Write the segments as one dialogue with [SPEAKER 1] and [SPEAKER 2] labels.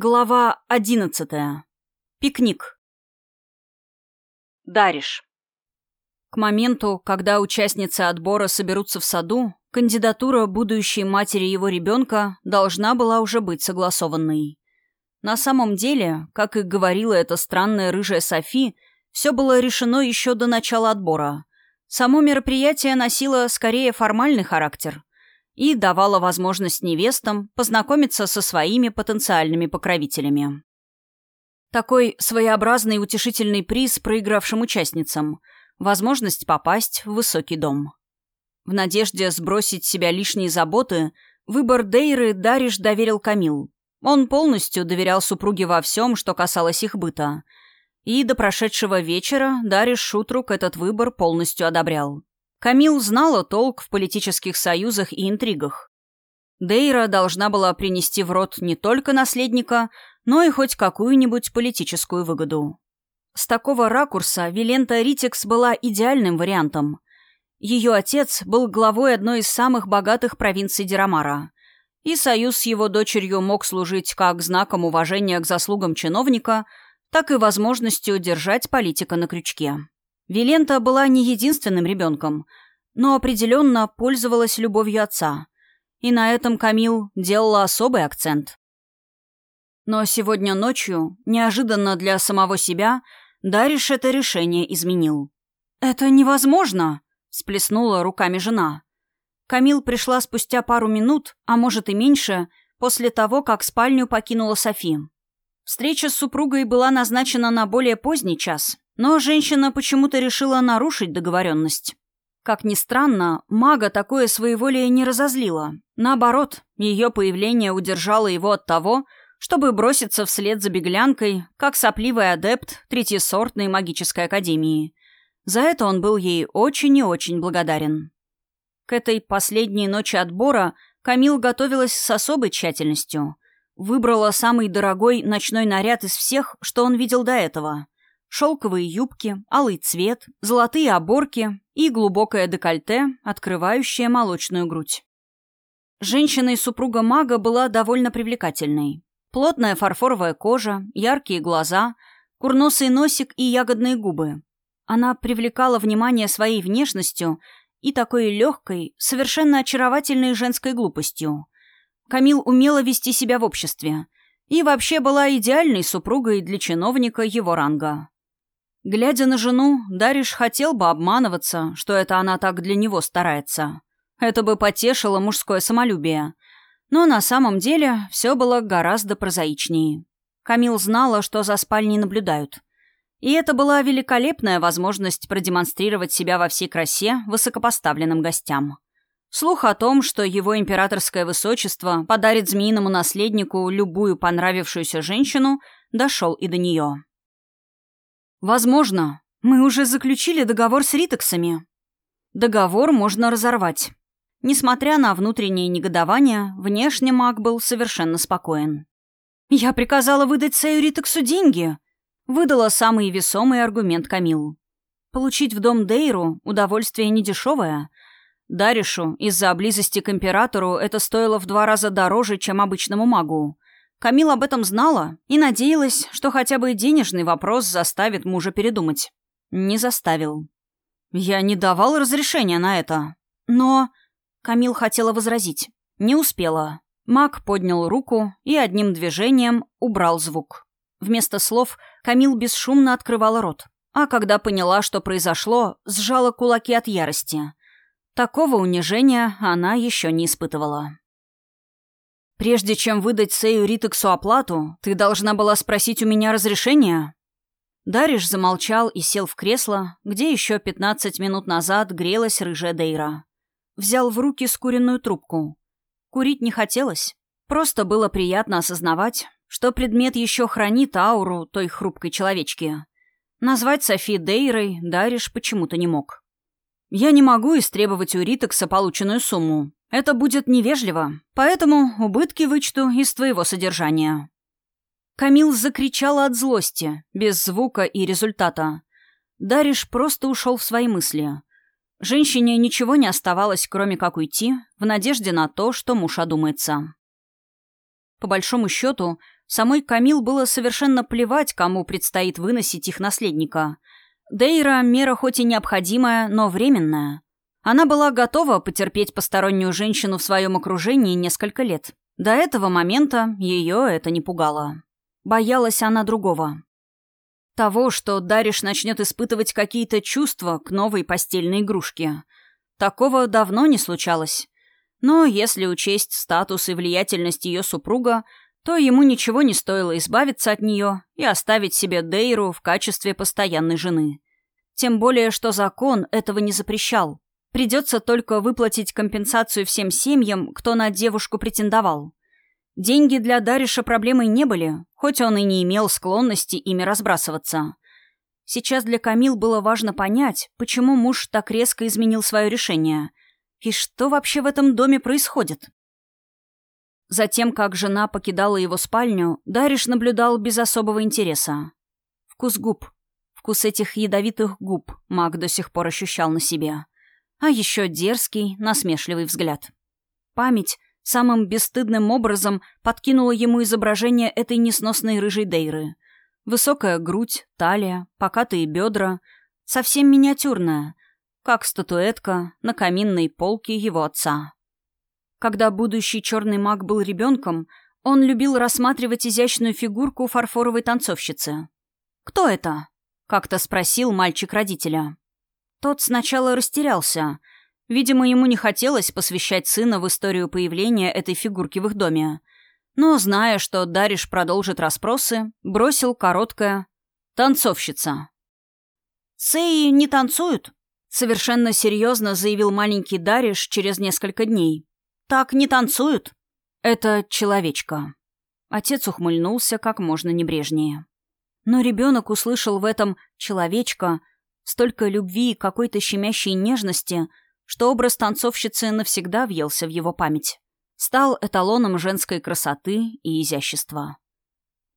[SPEAKER 1] Глава одиннадцатая. Пикник. Дариш. К моменту, когда участницы отбора соберутся в саду, кандидатура будущей матери его ребенка должна была уже быть согласованной. На самом деле, как и говорила эта странная рыжая Софи, все было решено еще до начала отбора. Само мероприятие носило скорее формальный характер – и давала возможность невестам познакомиться со своими потенциальными покровителями. Такой своеобразный утешительный приз проигравшим участницам – возможность попасть в высокий дом. В надежде сбросить себя лишние заботы, выбор Дейры Дариш доверил Камил. Он полностью доверял супруге во всем, что касалось их быта. И до прошедшего вечера Дариш Шутрук этот выбор полностью одобрял. Камил знала толк в политических союзах и интригах. Дейра должна была принести в рот не только наследника, но и хоть какую-нибудь политическую выгоду. С такого ракурса Вилента Ритикс была идеальным вариантом. Ее отец был главой одной из самых богатых провинций Дирамара, и союз с его дочерью мог служить как знаком уважения к заслугам чиновника, так и возможностью держать политика на крючке. Вилента была не единственным ребенком, но определенно пользовалась любовью отца. И на этом Камил делала особый акцент. Но сегодня ночью, неожиданно для самого себя, Дариш это решение изменил. «Это невозможно!» — всплеснула руками жена. Камил пришла спустя пару минут, а может и меньше, после того, как спальню покинула Софи. Встреча с супругой была назначена на более поздний час, но женщина почему-то решила нарушить договоренность. Как ни странно, мага такое своеволие не разозлило. Наоборот, ее появление удержало его от того, чтобы броситься вслед за беглянкой, как сопливый адепт третьесортной магической академии. За это он был ей очень и очень благодарен. К этой последней ночи отбора Камил готовилась с особой тщательностью. Выбрала самый дорогой ночной наряд из всех, что он видел до этого — Шелковые юбки, алый цвет, золотые оборки и глубокое декольте, открывающее молочную грудь. Женщина и супруга мага была довольно привлекательной. Плотная фарфоровая кожа, яркие глаза, курносый носик и ягодные губы. Она привлекала внимание своей внешностью и такой легкой, совершенно очаровательной женской глупостью. Камил умела вести себя в обществе и вообще была идеальной супругой для чиновника его ранга. Глядя на жену, Дариш хотел бы обманываться, что это она так для него старается. Это бы потешило мужское самолюбие. Но на самом деле все было гораздо прозаичнее. Камил знала, что за спальней наблюдают. И это была великолепная возможность продемонстрировать себя во всей красе высокопоставленным гостям. Слух о том, что его императорское высочество подарит змеиному наследнику любую понравившуюся женщину, дошел и до нее. Возможно, мы уже заключили договор с ритоксами. Договор можно разорвать. Несмотря на внутреннее негодование, внешне маг был совершенно спокоен. «Я приказала выдать Сею Ритоксу деньги», — выдала самый весомый аргумент Камил. «Получить в дом Дейру — удовольствие недешевое. Даришу из-за близости к императору это стоило в два раза дороже, чем обычному магу. Камил об этом знала и надеялась, что хотя бы денежный вопрос заставит мужа передумать. Не заставил. «Я не давал разрешения на это». «Но...» Камил хотела возразить. Не успела. Маг поднял руку и одним движением убрал звук. Вместо слов Камил бесшумно открывала рот. А когда поняла, что произошло, сжала кулаки от ярости. Такого унижения она еще не испытывала. Прежде чем выдать Сею Ритексу оплату, ты должна была спросить у меня разрешения?» Дариш замолчал и сел в кресло, где еще пятнадцать минут назад грелась рыжая Дейра. Взял в руки скуренную трубку. Курить не хотелось. Просто было приятно осознавать, что предмет еще хранит ауру той хрупкой человечки. Назвать Софи Дейрой Дариш почему-то не мог. «Я не могу истребовать у Ритекса полученную сумму. Это будет невежливо, поэтому убытки вычту из твоего содержания». Камил закричала от злости, без звука и результата. Дариш просто ушел в свои мысли. Женщине ничего не оставалось, кроме как уйти, в надежде на то, что муж одумается. По большому счету, Самой Камил было совершенно плевать, кому предстоит выносить их наследника. Дейра — мера хоть и необходимая, но временная. Она была готова потерпеть постороннюю женщину в своем окружении несколько лет. До этого момента ее это не пугало. Боялась она другого. Того, что Дариш начнет испытывать какие-то чувства к новой постельной игрушке. Такого давно не случалось. Но если учесть статус и влиятельность ее супруга, то ему ничего не стоило избавиться от нее и оставить себе Дейру в качестве постоянной жены. Тем более, что закон этого не запрещал. Придется только выплатить компенсацию всем семьям, кто на девушку претендовал. Деньги для Дариша проблемой не были, хоть он и не имел склонности ими разбрасываться. Сейчас для Камил было важно понять, почему муж так резко изменил свое решение. И что вообще в этом доме происходит? Затем, как жена покидала его спальню, Дариш наблюдал без особого интереса. Вкус губ. Вкус этих ядовитых губ маг до сих пор ощущал на себе. А еще дерзкий, насмешливый взгляд. Память самым бесстыдным образом подкинула ему изображение этой несносной рыжей Дейры. Высокая грудь, талия, покатые бедра, совсем миниатюрная, как статуэтка на каминной полке его отца. Когда будущий черный маг был ребенком, он любил рассматривать изящную фигурку фарфоровой танцовщицы. «Кто это?» — как-то спросил мальчик родителя. Тот сначала растерялся — Видимо, ему не хотелось посвящать сына в историю появления этой фигурки в их доме. Но, зная, что Дариш продолжит расспросы, бросил короткое «танцовщица». «Сеи не танцуют?» — совершенно серьезно заявил маленький Дариш через несколько дней. «Так не танцуют?» «Это человечка». Отец ухмыльнулся как можно небрежнее. Но ребенок услышал в этом «человечка» столько любви и какой-то щемящей нежности — что образ танцовщицы навсегда въелся в его память. Стал эталоном женской красоты и изящества.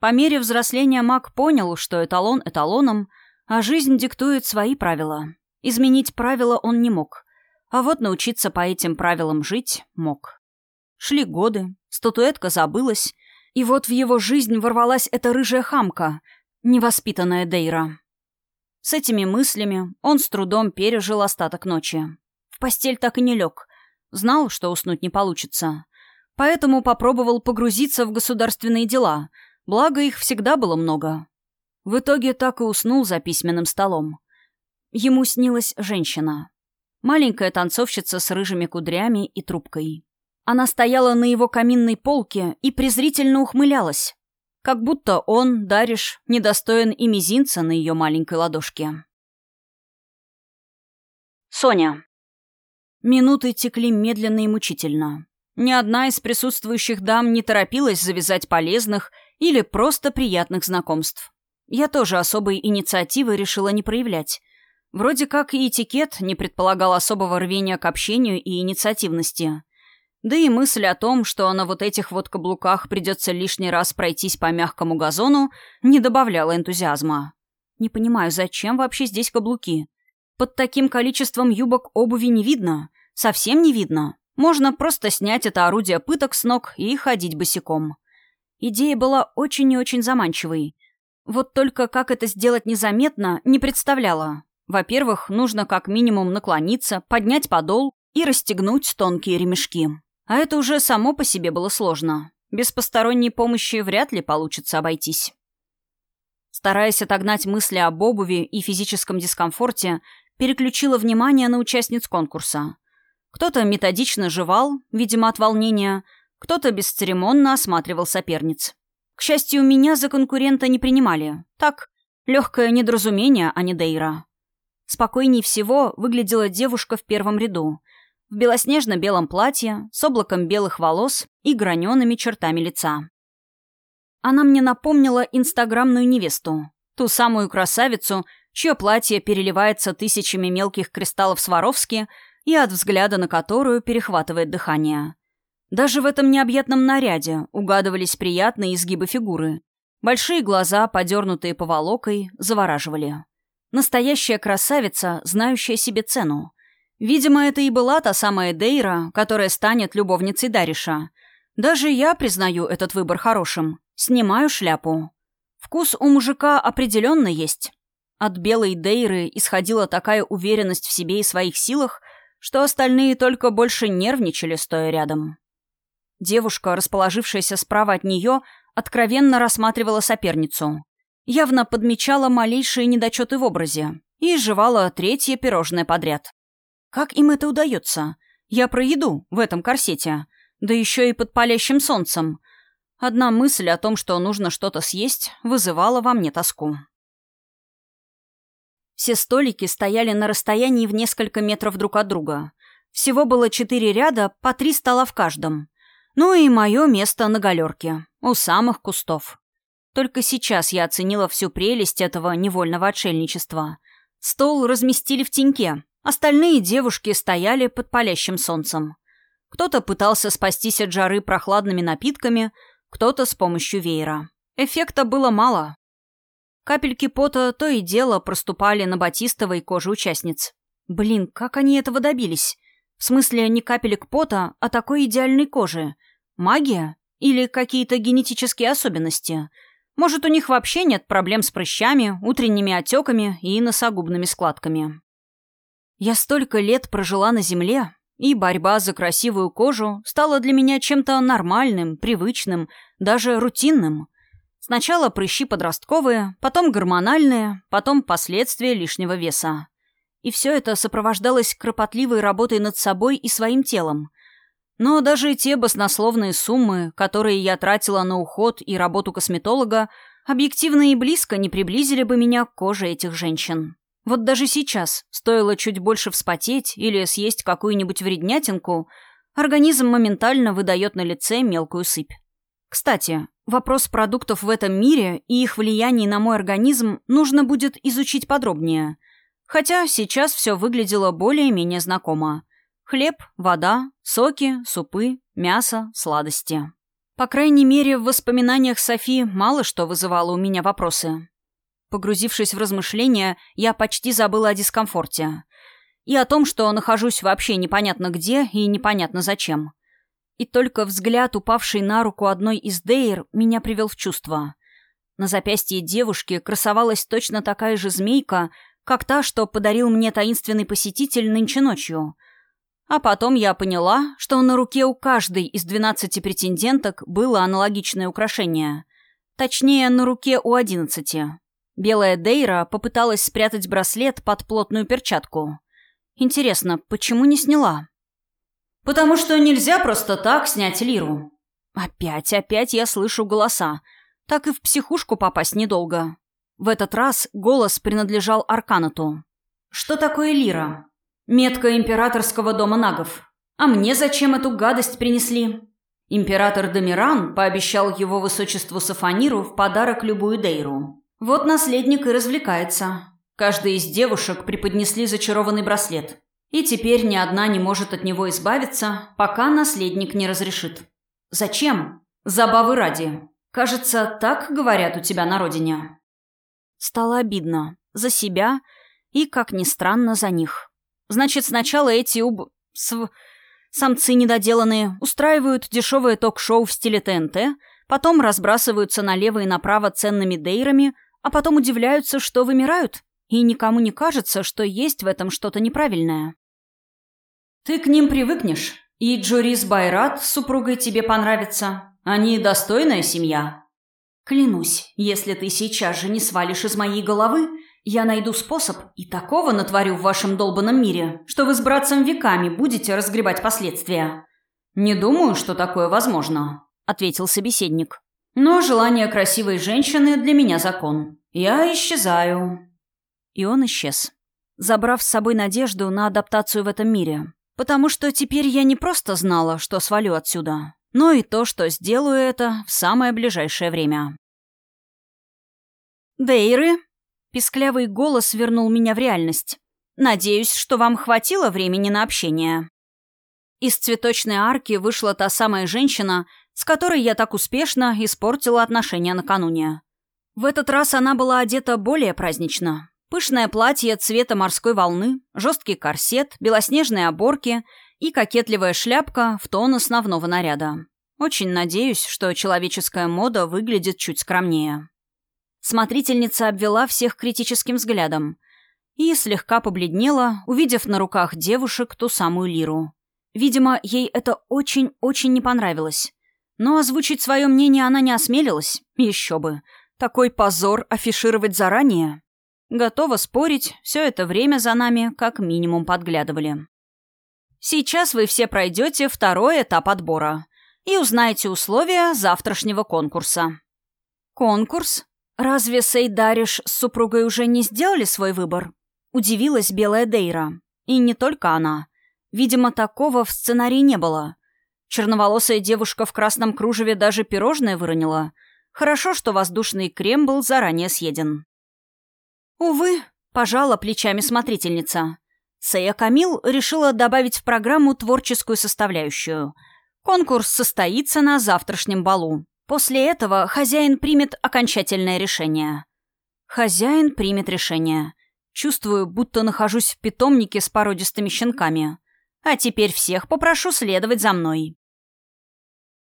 [SPEAKER 1] По мере взросления маг понял, что эталон эталоном, а жизнь диктует свои правила. Изменить правила он не мог, а вот научиться по этим правилам жить мог. Шли годы, статуэтка забылась, и вот в его жизнь ворвалась эта рыжая хамка, невоспитанная Дейра. С этими мыслями он с трудом пережил остаток ночи. В постель так и не лег. Знал, что уснуть не получится. Поэтому попробовал погрузиться в государственные дела, благо их всегда было много. В итоге так и уснул за письменным столом. Ему снилась женщина. Маленькая танцовщица с рыжими кудрями и трубкой. Она стояла на его каминной полке и презрительно ухмылялась. Как будто он, Дариш, недостоин и мизинца на ее маленькой ладошке. Соня. Минуты текли медленно и мучительно. Ни одна из присутствующих дам не торопилась завязать полезных или просто приятных знакомств. Я тоже особой инициативы решила не проявлять. Вроде как и этикет не предполагал особого рвения к общению и инициативности. Да и мысль о том, что на вот этих вот каблуках придется лишний раз пройтись по мягкому газону, не добавляла энтузиазма. Не понимаю, зачем вообще здесь каблуки? Под таким количеством юбок обуви не видно. Совсем не видно. Можно просто снять это орудие пыток с ног и ходить босиком. Идея была очень и очень заманчивой. Вот только как это сделать незаметно, не представляла. Во-первых, нужно как минимум наклониться, поднять подол и расстегнуть тонкие ремешки. А это уже само по себе было сложно. Без посторонней помощи вряд ли получится обойтись. Стараясь отогнать мысли об обуви и физическом дискомфорте, переключила внимание на участниц конкурса. Кто-то методично жевал, видимо, от волнения, кто-то бесцеремонно осматривал соперниц. К счастью, меня за конкурента не принимали. Так, легкое недоразумение, а не Дейра. Спокойней всего выглядела девушка в первом ряду. В белоснежно-белом платье, с облаком белых волос и гранеными чертами лица. Она мне напомнила инстаграмную невесту. Ту самую красавицу, чье платье переливается тысячами мелких кристаллов Сваровски и от взгляда на которую перехватывает дыхание. Даже в этом необъятном наряде угадывались приятные изгибы фигуры. Большие глаза, подернутые поволокой, завораживали. Настоящая красавица, знающая себе цену. Видимо, это и была та самая Дейра, которая станет любовницей Дариша. Даже я признаю этот выбор хорошим. Снимаю шляпу. Вкус у мужика определенно есть. От белой Дейры исходила такая уверенность в себе и своих силах, что остальные только больше нервничали, стоя рядом. Девушка, расположившаяся справа от нее, откровенно рассматривала соперницу. Явно подмечала малейшие недочеты в образе и жевала третье пирожное подряд. Как им это удается? Я про еду в этом корсете. Да еще и под палящим солнцем. Одна мысль о том, что нужно что-то съесть, вызывала во мне тоску. Все столики стояли на расстоянии в несколько метров друг от друга. Всего было четыре ряда, по три стола в каждом. Ну и мое место на галерке, у самых кустов. Только сейчас я оценила всю прелесть этого невольного отшельничества. Стол разместили в теньке, остальные девушки стояли под палящим солнцем. Кто-то пытался спастись от жары прохладными напитками, кто-то с помощью веера. Эффекта было мало. Капельки пота то и дело проступали на батистовой коже участниц. Блин, как они этого добились? В смысле, не капелек пота, а такой идеальной кожи. Магия? Или какие-то генетические особенности? Может, у них вообще нет проблем с прыщами, утренними отеками и носогубными складками? Я столько лет прожила на Земле, и борьба за красивую кожу стала для меня чем-то нормальным, привычным, даже рутинным. Сначала прыщи подростковые, потом гормональные, потом последствия лишнего веса. И все это сопровождалось кропотливой работой над собой и своим телом. Но даже те баснословные суммы, которые я тратила на уход и работу косметолога, объективно и близко не приблизили бы меня к коже этих женщин. Вот даже сейчас, стоило чуть больше вспотеть или съесть какую-нибудь вреднятинку, организм моментально выдает на лице мелкую сыпь. Кстати, вопрос продуктов в этом мире и их влияние на мой организм нужно будет изучить подробнее. Хотя сейчас все выглядело более-менее знакомо. Хлеб, вода, соки, супы, мясо, сладости. По крайней мере, в воспоминаниях Софи мало что вызывало у меня вопросы. Погрузившись в размышления, я почти забыла о дискомфорте. И о том, что нахожусь вообще непонятно где и непонятно зачем. И только взгляд, упавший на руку одной из Дейр, меня привел в чувство. На запястье девушки красовалась точно такая же змейка, как та, что подарил мне таинственный посетитель нынче ночью. А потом я поняла, что на руке у каждой из двенадцати претенденток было аналогичное украшение. Точнее, на руке у одиннадцати. Белая Дейра попыталась спрятать браслет под плотную перчатку. Интересно, почему не сняла? «Потому что нельзя просто так снять лиру». Опять, опять я слышу голоса. Так и в психушку попасть недолго. В этот раз голос принадлежал Арканату. «Что такое лира?» «Метка императорского дома нагов. А мне зачем эту гадость принесли?» Император Дамиран пообещал его высочеству Сафаниру в подарок любую Дейру. Вот наследник и развлекается. Каждой из девушек преподнесли зачарованный браслет. И теперь ни одна не может от него избавиться, пока наследник не разрешит. Зачем? Забавы ради. Кажется, так говорят у тебя на родине. Стало обидно. За себя и, как ни странно, за них. Значит, сначала эти уб... Св... Самцы недоделанные устраивают дешевое ток-шоу в стиле ТНТ, потом разбрасываются налево и направо ценными дейрами, а потом удивляются, что вымирают, и никому не кажется, что есть в этом что-то неправильное. Ты к ним привыкнешь, и Джорис Байрат с супругой тебе понравится. Они достойная семья. Клянусь, если ты сейчас же не свалишь из моей головы, я найду способ и такого натворю в вашем долбанном мире, что вы с братцем веками будете разгребать последствия. Не думаю, что такое возможно, ответил собеседник. Но желание красивой женщины для меня закон. Я исчезаю. И он исчез, забрав с собой надежду на адаптацию в этом мире. Потому что теперь я не просто знала, что свалю отсюда, но и то, что сделаю это в самое ближайшее время. «Дейры?» — писклявый голос вернул меня в реальность. «Надеюсь, что вам хватило времени на общение». Из цветочной арки вышла та самая женщина, с которой я так успешно испортила отношения накануне. В этот раз она была одета более празднично. Пышное платье цвета морской волны, жесткий корсет, белоснежные оборки и кокетливая шляпка в тон основного наряда. Очень надеюсь, что человеческая мода выглядит чуть скромнее. Смотрительница обвела всех критическим взглядом и слегка побледнела, увидев на руках девушек ту самую лиру. Видимо, ей это очень-очень не понравилось. Но озвучить свое мнение она не осмелилась. Еще бы. Такой позор афишировать заранее. Готова спорить, все это время за нами как минимум подглядывали. Сейчас вы все пройдете второй этап отбора и узнаете условия завтрашнего конкурса. Конкурс? Разве Сейдариш с супругой уже не сделали свой выбор? Удивилась белая Дейра. И не только она. Видимо, такого в сценарии не было. Черноволосая девушка в красном кружеве даже пирожное выронила. Хорошо, что воздушный крем был заранее съеден. Увы, пожала плечами смотрительница. Сея Камил решила добавить в программу творческую составляющую. Конкурс состоится на завтрашнем балу. После этого хозяин примет окончательное решение. Хозяин примет решение. Чувствую, будто нахожусь в питомнике с породистыми щенками. А теперь всех попрошу следовать за мной.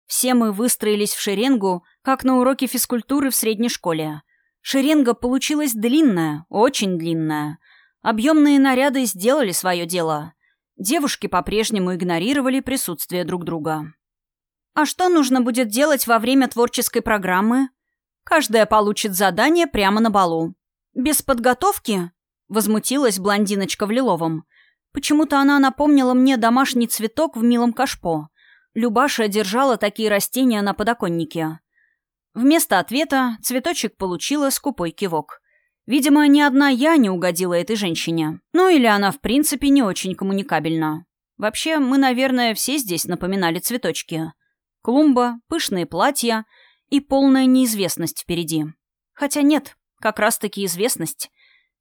[SPEAKER 1] Все мы выстроились в шеренгу, как на уроке физкультуры в средней школе. Шеренга получилась длинная, очень длинная. Объемные наряды сделали свое дело. Девушки по-прежнему игнорировали присутствие друг друга. А что нужно будет делать во время творческой программы? Каждая получит задание прямо на балу. Без подготовки? Возмутилась блондиночка в лиловом. Почему-то она напомнила мне домашний цветок в милом кашпо. Любаша держала такие растения на подоконнике. Вместо ответа цветочек получила скупой кивок. Видимо, ни одна я не угодила этой женщине. Ну или она, в принципе, не очень коммуникабельна. Вообще, мы, наверное, все здесь напоминали цветочки. Клумба, пышные платья и полная неизвестность впереди. Хотя нет, как раз-таки известность.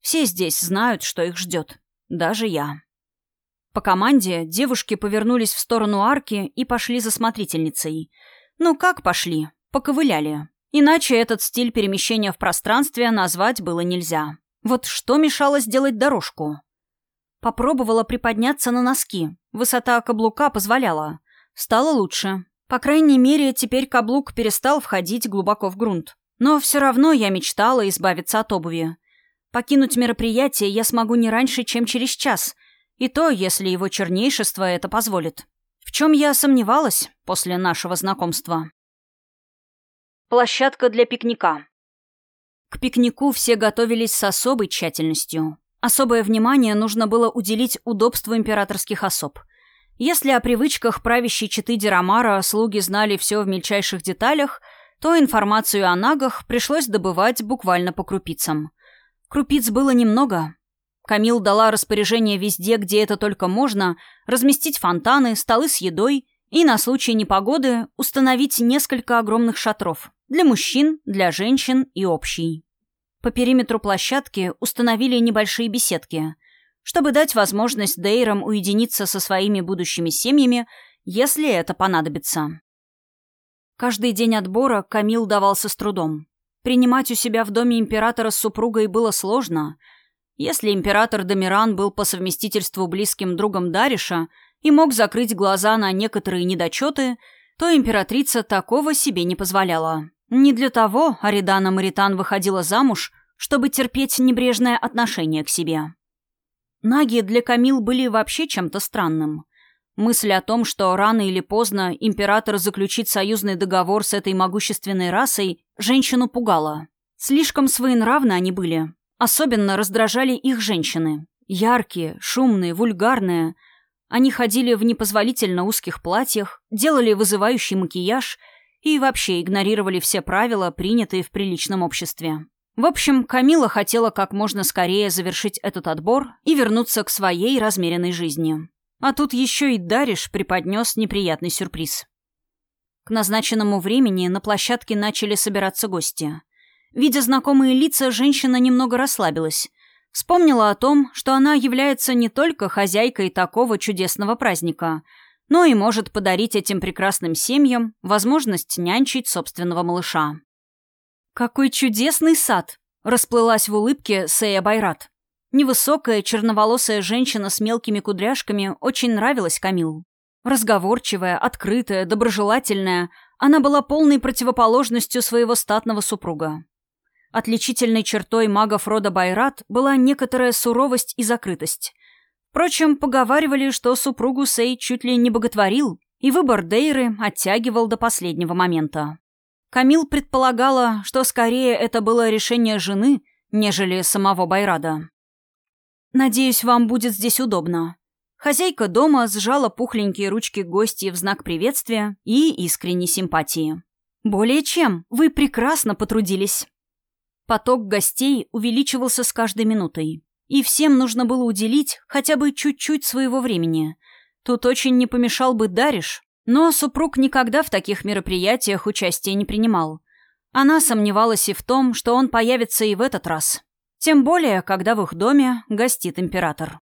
[SPEAKER 1] Все здесь знают, что их ждет. Даже я. По команде девушки повернулись в сторону арки и пошли за смотрительницей. Ну как пошли? Поковыляли. Иначе этот стиль перемещения в пространстве назвать было нельзя. Вот что мешало сделать дорожку? Попробовала приподняться на носки. Высота каблука позволяла. Стало лучше. По крайней мере, теперь каблук перестал входить глубоко в грунт. Но все равно я мечтала избавиться от обуви. Покинуть мероприятие я смогу не раньше, чем через час — и то, если его чернейшество это позволит. В чем я сомневалась после нашего знакомства. Площадка для пикника. К пикнику все готовились с особой тщательностью. Особое внимание нужно было уделить удобству императорских особ. Если о привычках правящей четы Дирамара слуги знали все в мельчайших деталях, то информацию о нагах пришлось добывать буквально по крупицам. Крупиц было немного, Камил дала распоряжение везде, где это только можно, разместить фонтаны, столы с едой и на случай непогоды установить несколько огромных шатров для мужчин, для женщин и общий. По периметру площадки установили небольшие беседки, чтобы дать возможность Дейрам уединиться со своими будущими семьями, если это понадобится. Каждый день отбора Камил давался с трудом. Принимать у себя в доме императора с супругой было сложно — если император Домиран был по совместительству близким другом Дариша и мог закрыть глаза на некоторые недочеты, то императрица такого себе не позволяла. Не для того Аридана Маритан выходила замуж, чтобы терпеть небрежное отношение к себе. Наги для Камил были вообще чем-то странным. Мысль о том, что рано или поздно император заключит союзный договор с этой могущественной расой, женщину пугала. Слишком своенравны они были, Особенно раздражали их женщины. Яркие, шумные, вульгарные. Они ходили в непозволительно узких платьях, делали вызывающий макияж и вообще игнорировали все правила, принятые в приличном обществе. В общем, Камила хотела как можно скорее завершить этот отбор и вернуться к своей размеренной жизни. А тут еще и Дариш преподнес неприятный сюрприз. К назначенному времени на площадке начали собираться гости. Видя знакомые лица, женщина немного расслабилась. Вспомнила о том, что она является не только хозяйкой такого чудесного праздника, но и может подарить этим прекрасным семьям возможность нянчить собственного малыша. «Какой чудесный сад!» — расплылась в улыбке Сея Байрат. Невысокая, черноволосая женщина с мелкими кудряшками очень нравилась Камил. Разговорчивая, открытая, доброжелательная, она была полной противоположностью своего статного супруга. Отличительной чертой магов рода Байрат была некоторая суровость и закрытость. Впрочем, поговаривали, что супругу Сей чуть ли не боготворил, и выбор Дейры оттягивал до последнего момента. Камил предполагала, что скорее это было решение жены, нежели самого Байрада. «Надеюсь, вам будет здесь удобно». Хозяйка дома сжала пухленькие ручки гостей в знак приветствия и искренней симпатии. «Более чем, вы прекрасно потрудились». Поток гостей увеличивался с каждой минутой, и всем нужно было уделить хотя бы чуть-чуть своего времени. Тут очень не помешал бы Дариш, но супруг никогда в таких мероприятиях участия не принимал. Она сомневалась и в том, что он появится и в этот раз. Тем более, когда в их доме гостит император.